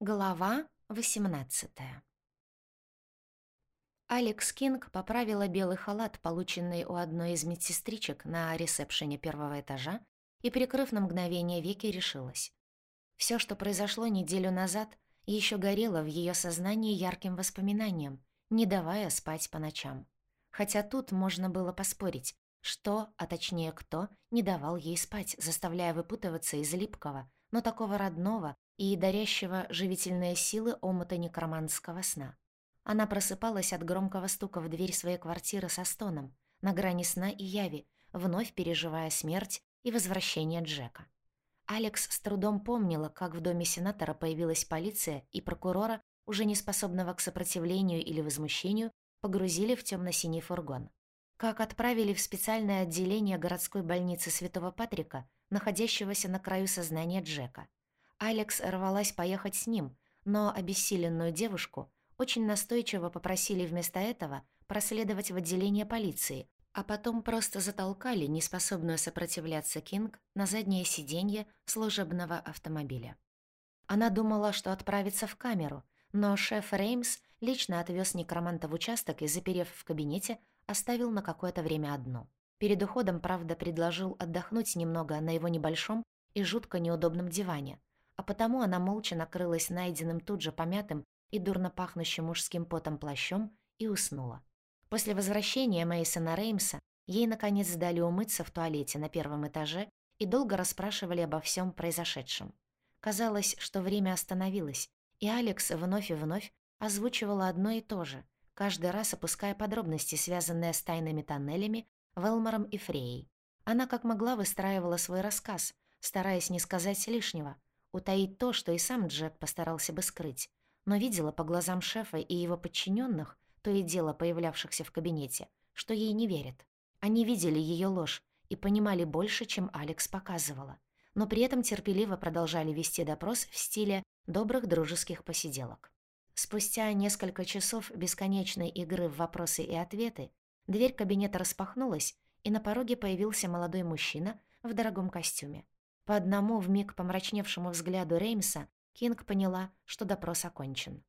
Глава 18 Алекс Кинг поправила белый халат, полученный у одной из медсестричек на ресепшене первого этажа, и, прикрыв на мгновение веки, решилась. Все, что произошло неделю назад, еще горело в ее сознании ярким воспоминанием, не давая спать по ночам. Хотя тут можно было поспорить, что, а точнее кто, не давал ей спать, заставляя выпутываться из липкого, но такого родного, и дарящего живительные силы омута некроманского сна. Она просыпалась от громкого стука в дверь своей квартиры со стоном, на грани сна и яви, вновь переживая смерть и возвращение Джека. Алекс с трудом помнила, как в доме сенатора появилась полиция и прокурора, уже не способного к сопротивлению или возмущению, погрузили в темно-синий фургон. Как отправили в специальное отделение городской больницы Святого Патрика, находящегося на краю сознания Джека. Алекс рвалась поехать с ним, но обессиленную девушку очень настойчиво попросили вместо этого проследовать в отделение полиции, а потом просто затолкали неспособную сопротивляться Кинг на заднее сиденье служебного автомобиля. Она думала, что отправится в камеру, но шеф Реймс лично отвез некроманта в участок и, заперев в кабинете, оставил на какое-то время одну. Перед уходом, правда, предложил отдохнуть немного на его небольшом и жутко неудобном диване, а потому она молча накрылась найденным тут же помятым и дурно пахнущим мужским потом плащом и уснула. После возвращения Мейсона Реймса ей, наконец, дали умыться в туалете на первом этаже и долго расспрашивали обо всем произошедшем. Казалось, что время остановилось, и Алекс вновь и вновь озвучивала одно и то же, каждый раз опуская подробности, связанные с тайными тоннелями, Велмором и Фреей. Она как могла выстраивала свой рассказ, стараясь не сказать лишнего, утаить то, что и сам Джек постарался бы скрыть, но видела по глазам шефа и его подчиненных, то и дело появлявшихся в кабинете, что ей не верят. Они видели ее ложь и понимали больше, чем Алекс показывала, но при этом терпеливо продолжали вести допрос в стиле добрых дружеских посиделок. Спустя несколько часов бесконечной игры в вопросы и ответы дверь кабинета распахнулась, и на пороге появился молодой мужчина в дорогом костюме. По одному вмиг помрачневшему взгляду Реймса Кинг поняла, что допрос окончен.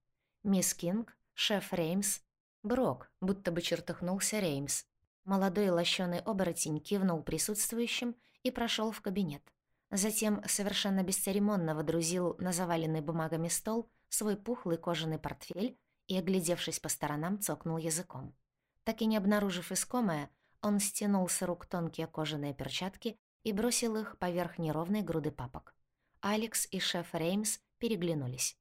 «Мисс Кинг, шеф Реймс...» «Брок», будто бы чертыхнулся Реймс. Молодой лощеный оборотень кивнул присутствующим и прошел в кабинет. Затем совершенно бесцеремонно водрузил на заваленный бумагами стол свой пухлый кожаный портфель и, оглядевшись по сторонам, цокнул языком. Так и не обнаружив искомое, он стянул с рук тонкие кожаные перчатки и бросил их поверх неровной груды папок. Алекс и шеф Реймс переглянулись.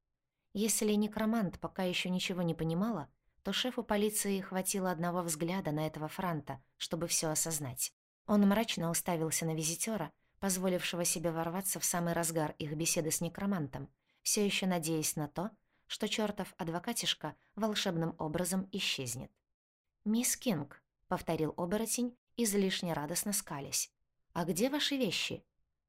Если некромант пока еще ничего не понимала, то шефу полиции хватило одного взгляда на этого франта, чтобы все осознать. Он мрачно уставился на визитера, позволившего себе ворваться в самый разгар их беседы с некромантом, все еще надеясь на то, что чертов адвокатишка волшебным образом исчезнет. «Мисс Кинг», — повторил оборотень, излишне радостно скались. «А где ваши вещи?»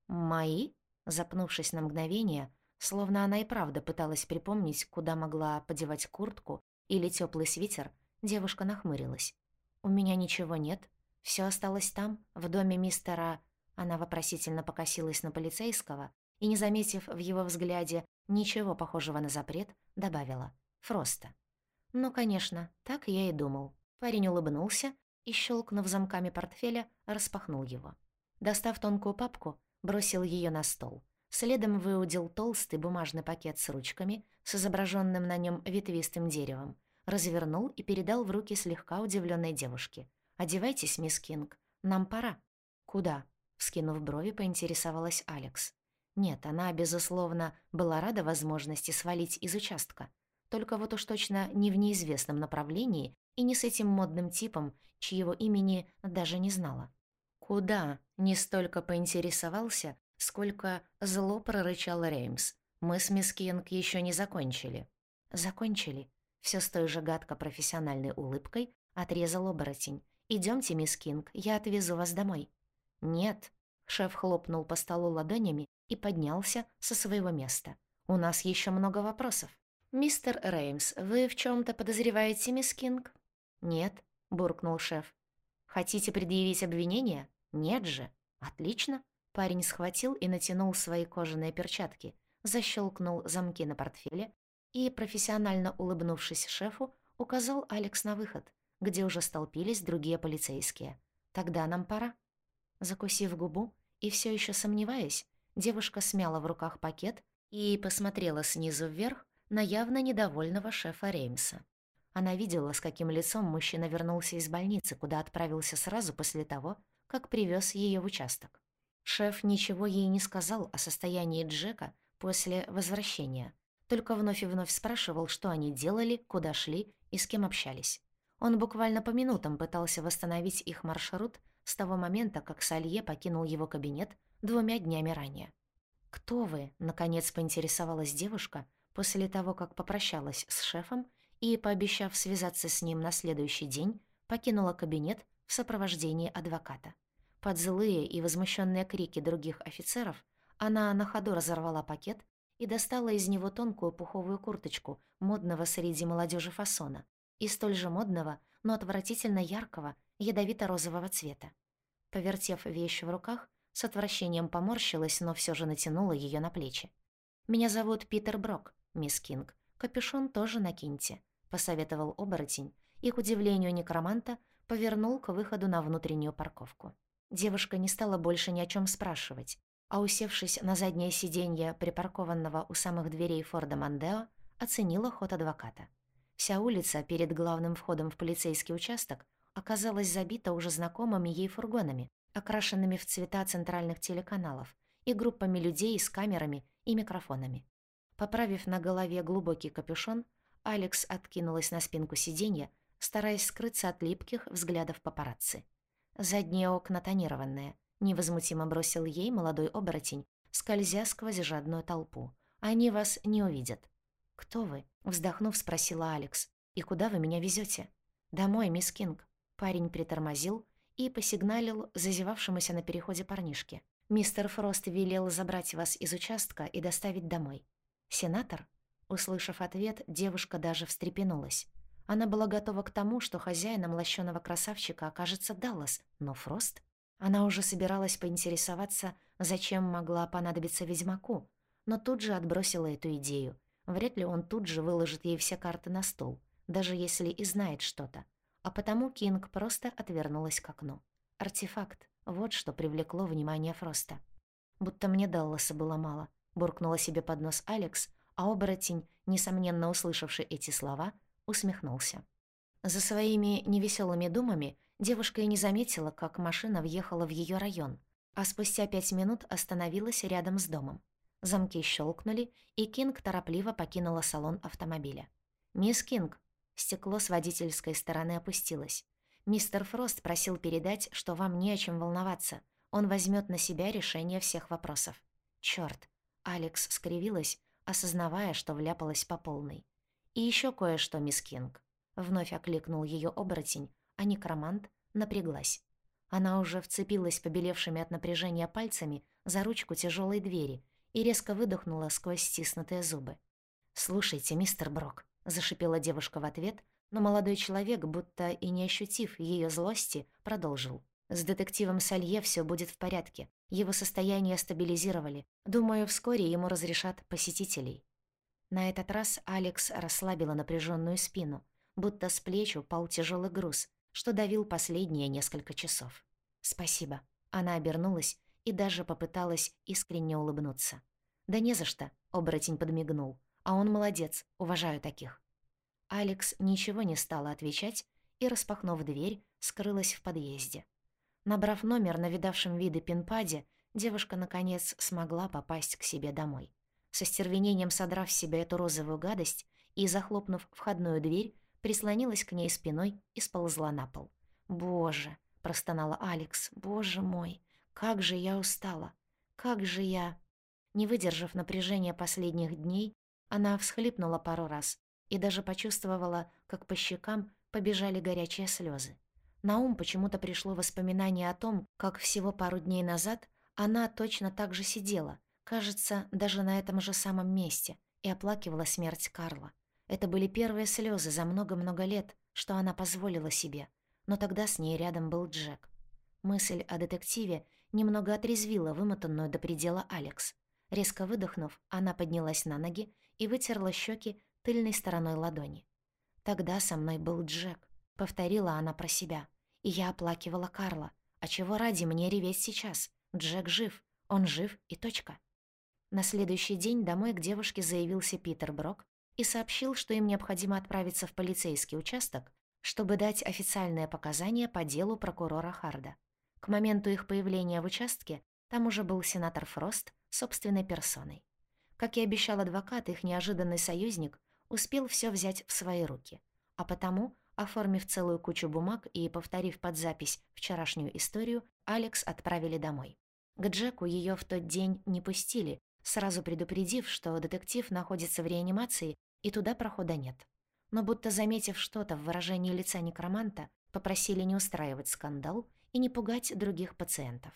«Мои?» Запнувшись на мгновение, словно она и правда пыталась припомнить, куда могла подевать куртку или теплый свитер, девушка нахмурилась. «У меня ничего нет. Все осталось там, в доме мистера...» Она вопросительно покосилась на полицейского и, не заметив в его взгляде ничего похожего на запрет, добавила «Фроста». «Ну, конечно, так я и думал». Парень улыбнулся и, щелкнув замками портфеля, распахнул его. Достав тонкую папку, бросил ее на стол. Следом выудил толстый бумажный пакет с ручками, с изображенным на нем ветвистым деревом, развернул и передал в руки слегка удивленной девушке. «Одевайтесь, мисс Кинг, нам пора». «Куда?» — вскинув брови, поинтересовалась Алекс. Нет, она, безусловно, была рада возможности свалить из участка. Только вот уж точно не в неизвестном направлении и не с этим модным типом, чьего имени даже не знала. «Куда?» — не столько поинтересовался, сколько зло прорычал Реймс. «Мы с мисс Кинг еще не закончили». «Закончили?» Все с той же гадко-профессиональной улыбкой отрезал оборотень. Идемте, мисс Кинг, я отвезу вас домой». «Нет». Шеф хлопнул по столу ладонями и поднялся со своего места. «У нас еще много вопросов». «Мистер Реймс, вы в чем то подозреваете мисс Кинг?» «Нет», — буркнул шеф. «Хотите предъявить обвинение?» «Нет же». «Отлично». Парень схватил и натянул свои кожаные перчатки, защелкнул замки на портфеле и, профессионально улыбнувшись шефу, указал Алекс на выход, где уже столпились другие полицейские. «Тогда нам пора». Закусив губу и все еще сомневаясь, девушка смяла в руках пакет и посмотрела снизу вверх на явно недовольного шефа Реймса. Она видела, с каким лицом мужчина вернулся из больницы, куда отправился сразу после того, как привез ее в участок. Шеф ничего ей не сказал о состоянии Джека после возвращения, только вновь и вновь спрашивал, что они делали, куда шли и с кем общались. Он буквально по минутам пытался восстановить их маршрут с того момента, как Салье покинул его кабинет двумя днями ранее. «Кто вы?» — наконец поинтересовалась девушка после того, как попрощалась с шефом и, пообещав связаться с ним на следующий день, покинула кабинет в сопровождении адвоката. Под злые и возмущенные крики других офицеров она на ходу разорвала пакет и достала из него тонкую пуховую курточку модного среди молодежи фасона и столь же модного, но отвратительно яркого, ядовито-розового цвета. Повертев вещь в руках, с отвращением поморщилась, но все же натянула ее на плечи. «Меня зовут Питер Брок, мисс Кинг. Капюшон тоже накиньте», — посоветовал оборотень, и, к удивлению некроманта, повернул к выходу на внутреннюю парковку. Девушка не стала больше ни о чем спрашивать, а, усевшись на заднее сиденье припаркованного у самых дверей Форда Мандео, оценила ход адвоката. Вся улица перед главным входом в полицейский участок оказалась забита уже знакомыми ей фургонами, окрашенными в цвета центральных телеканалов, и группами людей с камерами и микрофонами. Поправив на голове глубокий капюшон, Алекс откинулась на спинку сиденья, стараясь скрыться от липких взглядов папарацци. Задние окна тонированные, невозмутимо бросил ей молодой оборотень, скользя сквозь жадную толпу. Они вас не увидят. «Кто вы?» — вздохнув, спросила Алекс. «И куда вы меня везете? «Домой, мисс Кинг». Парень притормозил и посигналил зазевавшемуся на переходе парнишке. «Мистер Фрост велел забрать вас из участка и доставить домой». «Сенатор?» Услышав ответ, девушка даже встрепенулась. Она была готова к тому, что хозяином лощеного красавчика окажется Даллас, но Фрост? Она уже собиралась поинтересоваться, зачем могла понадобиться ведьмаку, но тут же отбросила эту идею. Вряд ли он тут же выложит ей все карты на стол, даже если и знает что-то а потому Кинг просто отвернулась к окну. Артефакт — вот что привлекло внимание Фроста. Будто мне Далласа было мало, буркнула себе под нос Алекс, а оборотень, несомненно услышавший эти слова, усмехнулся. За своими невеселыми думами девушка и не заметила, как машина въехала в ее район, а спустя пять минут остановилась рядом с домом. Замки щелкнули, и Кинг торопливо покинула салон автомобиля. «Мисс Кинг», Стекло с водительской стороны опустилось. «Мистер Фрост просил передать, что вам не о чем волноваться. Он возьмет на себя решение всех вопросов». «Чёрт!» Алекс скривилась, осознавая, что вляпалась по полной. «И еще кое-что, мисс Кинг». Вновь окликнул ее оборотень, а некромант напряглась. Она уже вцепилась побелевшими от напряжения пальцами за ручку тяжелой двери и резко выдохнула сквозь стиснутые зубы. «Слушайте, мистер Брок, зашипела девушка в ответ, но молодой человек, будто и не ощутив ее злости, продолжил. «С детективом Салье все будет в порядке. Его состояние стабилизировали. Думаю, вскоре ему разрешат посетителей». На этот раз Алекс расслабила напряженную спину, будто с плеч упал тяжелый груз, что давил последние несколько часов. «Спасибо». Она обернулась и даже попыталась искренне улыбнуться. «Да не за что», — оборотень подмигнул. А он молодец, уважаю таких. Алекс ничего не стала отвечать и, распахнув дверь, скрылась в подъезде. Набрав номер на видавшем виды пинпаде, девушка, наконец, смогла попасть к себе домой. Со стервенением содрав с себя эту розовую гадость и, захлопнув входную дверь, прислонилась к ней спиной и сползла на пол. «Боже!» — простонала Алекс. «Боже мой! Как же я устала! Как же я...» Не выдержав напряжения последних дней, она всхлипнула пару раз и даже почувствовала, как по щекам побежали горячие слезы. На ум почему-то пришло воспоминание о том, как всего пару дней назад она точно так же сидела, кажется, даже на этом же самом месте, и оплакивала смерть Карла. Это были первые слезы за много-много лет, что она позволила себе, но тогда с ней рядом был Джек. Мысль о детективе немного отрезвила вымотанную до предела Алекс. Резко выдохнув, она поднялась на ноги и вытерла щеки тыльной стороной ладони. «Тогда со мной был Джек», — повторила она про себя. «И я оплакивала Карла. А чего ради мне реветь сейчас? Джек жив. Он жив и точка». На следующий день домой к девушке заявился Питер Брок и сообщил, что им необходимо отправиться в полицейский участок, чтобы дать официальные показания по делу прокурора Харда. К моменту их появления в участке там уже был сенатор Фрост собственной персоной. Как и обещал адвокат, их неожиданный союзник успел все взять в свои руки, а потому, оформив целую кучу бумаг и повторив под запись вчерашнюю историю, Алекс отправили домой. К Джеку ее в тот день не пустили, сразу предупредив, что детектив находится в реанимации и туда прохода нет. Но будто заметив что-то в выражении лица некроманта, попросили не устраивать скандал и не пугать других пациентов.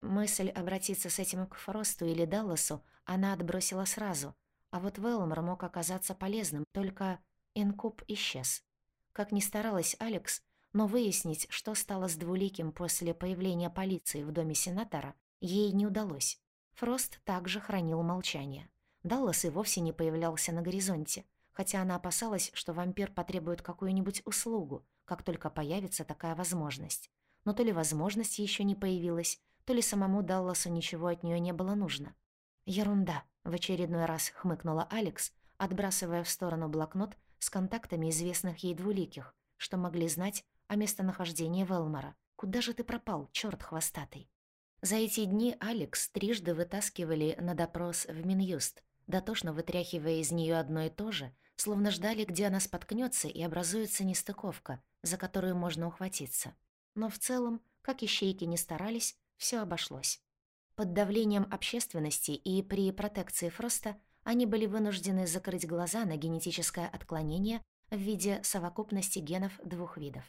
Мысль обратиться с этим к Фросту или Далласу она отбросила сразу, а вот Велмор мог оказаться полезным, только инкуб исчез. Как ни старалась Алекс, но выяснить, что стало с двуликим после появления полиции в доме сенатора, ей не удалось. Фрост также хранил молчание. Даллас и вовсе не появлялся на горизонте, хотя она опасалась, что вампир потребует какую-нибудь услугу, как только появится такая возможность. Но то ли возможность еще не появилась, то ли самому Далласу ничего от нее не было нужно. «Ерунда», — в очередной раз хмыкнула Алекс, отбрасывая в сторону блокнот с контактами известных ей двуликих, что могли знать о местонахождении Велмора. «Куда же ты пропал, чёрт хвостатый?» За эти дни Алекс трижды вытаскивали на допрос в Минюст, дотошно вытряхивая из нее одно и то же, словно ждали, где она споткнется и образуется нестыковка, за которую можно ухватиться. Но в целом, как ищейки не старались, все обошлось. Под давлением общественности и при протекции Фроста они были вынуждены закрыть глаза на генетическое отклонение в виде совокупности генов двух видов.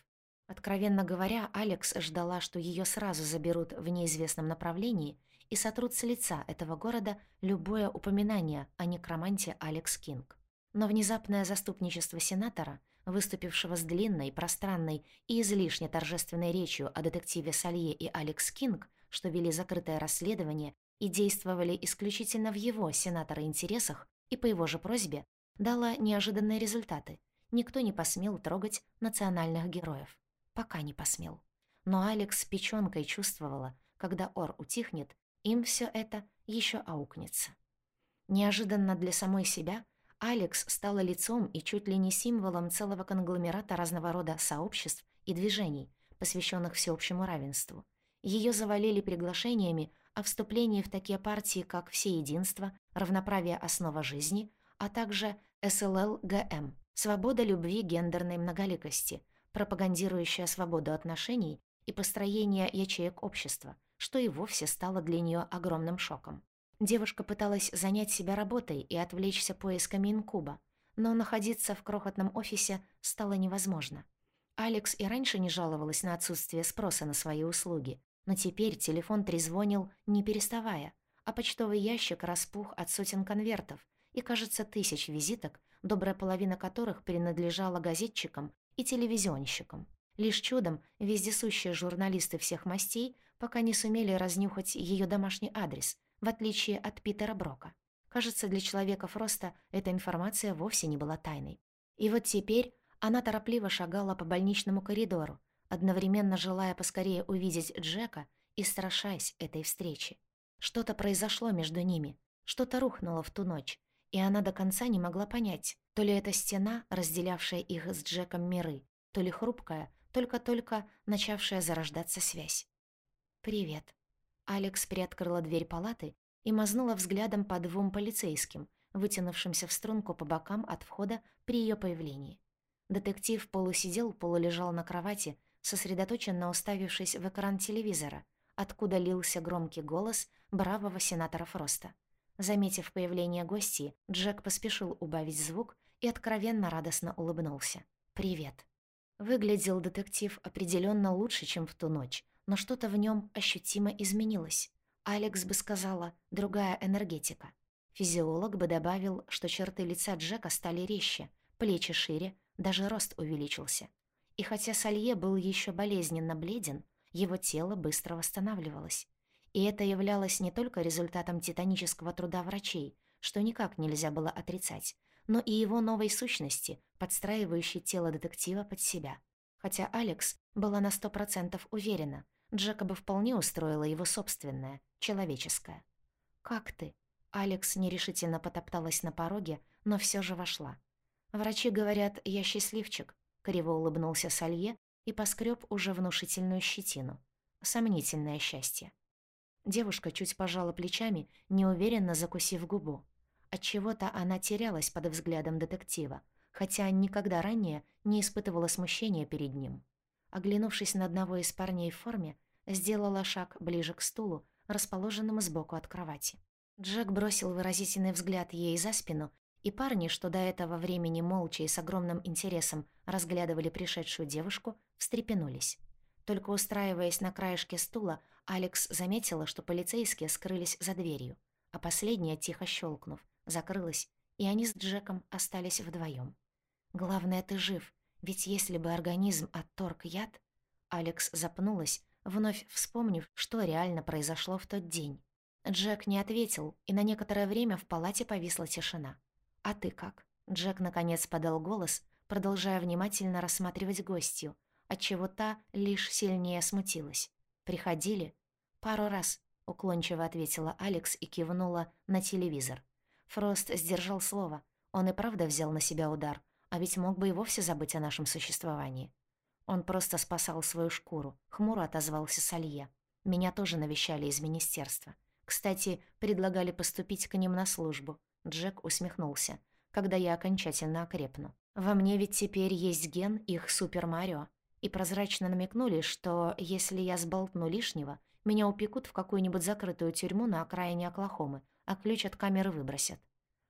Откровенно говоря, Алекс ждала, что ее сразу заберут в неизвестном направлении и сотрут с лица этого города любое упоминание о некроманте Алекс Кинг. Но внезапное заступничество сенатора, выступившего с длинной, пространной и излишне торжественной речью о детективе Салье и Алекс Кинг, что вели закрытое расследование и действовали исключительно в его, сенатора, интересах и по его же просьбе, дало неожиданные результаты. Никто не посмел трогать национальных героев. Пока не посмел. Но Алекс печёнкой чувствовала, когда ор утихнет, им все это еще аукнется. Неожиданно для самой себя Алекс стала лицом и чуть ли не символом целого конгломерата разного рода сообществ и движений, посвященных всеобщему равенству. Ее завалили приглашениями о вступлении в такие партии, как «Всеединство», «Равноправие основа жизни», а также СЛЛ-ГМ «Свобода любви гендерной многоликости», пропагандирующая свободу отношений и построение ячеек общества, что и вовсе стало для нее огромным шоком. Девушка пыталась занять себя работой и отвлечься поисками инкуба, но находиться в крохотном офисе стало невозможно. Алекс и раньше не жаловалась на отсутствие спроса на свои услуги, но теперь телефон трезвонил, не переставая, а почтовый ящик распух от сотен конвертов и, кажется, тысяч визиток, добрая половина которых принадлежала газетчикам и телевизионщикам. Лишь чудом вездесущие журналисты всех мастей пока не сумели разнюхать ее домашний адрес, в отличие от Питера Брока. Кажется, для человека Фроста эта информация вовсе не была тайной. И вот теперь она торопливо шагала по больничному коридору, одновременно желая поскорее увидеть Джека и страшась этой встречи. Что-то произошло между ними, что-то рухнуло в ту ночь, и она до конца не могла понять, то ли это стена, разделявшая их с Джеком миры, то ли хрупкая, только-только начавшая зарождаться связь. «Привет». Алекс приоткрыла дверь палаты и мазнула взглядом по двум полицейским, вытянувшимся в струнку по бокам от входа при ее появлении. Детектив полусидел, полулежал на кровати, сосредоточенно уставившись в экран телевизора, откуда лился громкий голос бравого сенатора Фроста. Заметив появление гостей, Джек поспешил убавить звук и откровенно радостно улыбнулся. «Привет». Выглядел детектив определенно лучше, чем в ту ночь, но что-то в нем ощутимо изменилось. Алекс бы сказала «другая энергетика». Физиолог бы добавил, что черты лица Джека стали резче, плечи шире, даже рост увеличился. И хотя Салье был еще болезненно бледен, его тело быстро восстанавливалось. И это являлось не только результатом титанического труда врачей, что никак нельзя было отрицать, но и его новой сущности, подстраивающей тело детектива под себя. Хотя Алекс была на сто процентов уверена, Джека бы вполне устроила его собственное, человеческое. «Как ты?» Алекс нерешительно потопталась на пороге, но все же вошла. «Врачи говорят, я счастливчик», — криво улыбнулся Салье и поскреб уже внушительную щетину. Сомнительное счастье. Девушка чуть пожала плечами, неуверенно закусив губу. Отчего-то она терялась под взглядом детектива, хотя никогда ранее не испытывала смущения перед ним. Оглянувшись на одного из парней в форме, сделала шаг ближе к стулу, расположенному сбоку от кровати. Джек бросил выразительный взгляд ей за спину и парни, что до этого времени молча и с огромным интересом разглядывали пришедшую девушку, встрепенулись. Только устраиваясь на краешке стула, Алекс заметила, что полицейские скрылись за дверью, а последняя, тихо щелкнув, закрылась, и они с Джеком остались вдвоем. «Главное, ты жив, ведь если бы организм отторг яд...» Алекс запнулась, вновь вспомнив, что реально произошло в тот день. Джек не ответил, и на некоторое время в палате повисла тишина. «А ты как?» Джек наконец подал голос, продолжая внимательно рассматривать гостью, отчего та лишь сильнее смутилась. «Приходили?» «Пару раз», — уклончиво ответила Алекс и кивнула на телевизор. Фрост сдержал слово. Он и правда взял на себя удар, а ведь мог бы и вовсе забыть о нашем существовании. Он просто спасал свою шкуру, хмуро отозвался Салье. Меня тоже навещали из министерства. Кстати, предлагали поступить к ним на службу. Джек усмехнулся. «Когда я окончательно окрепну. Во мне ведь теперь есть ген их Супер Марио». И прозрачно намекнули, что если я сболтну лишнего, меня упекут в какую-нибудь закрытую тюрьму на окраине Оклахомы, а ключ от камеры выбросят.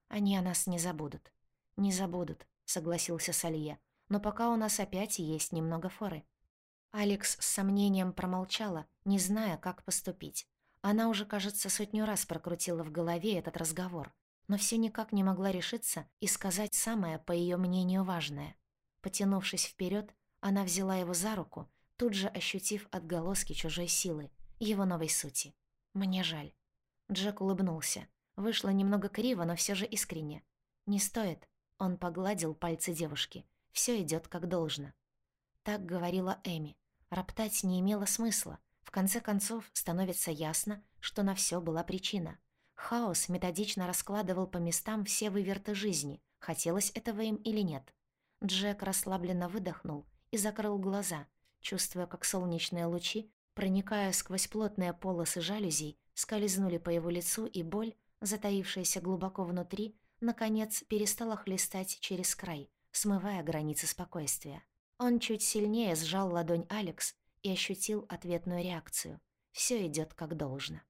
Они о нас не забудут. «Не забудут», — согласился Салье. «Но пока у нас опять есть немного форы». Алекс с сомнением промолчала, не зная, как поступить. Она уже, кажется, сотню раз прокрутила в голове этот разговор но все никак не могла решиться и сказать самое, по ее мнению, важное. Потянувшись вперед, она взяла его за руку, тут же ощутив отголоски чужой силы, его новой сути. «Мне жаль». Джек улыбнулся. Вышло немного криво, но все же искренне. «Не стоит». Он погладил пальцы девушки. Все идет как должно. Так говорила Эми. Роптать не имело смысла. В конце концов, становится ясно, что на все была причина — Хаос методично раскладывал по местам все выверты жизни, хотелось этого им или нет. Джек расслабленно выдохнул и закрыл глаза, чувствуя, как солнечные лучи, проникая сквозь плотные полосы жалюзей, скользнули по его лицу, и боль, затаившаяся глубоко внутри, наконец перестала хлестать через край, смывая границы спокойствия. Он чуть сильнее сжал ладонь Алекс и ощутил ответную реакцию. Все идет как должно.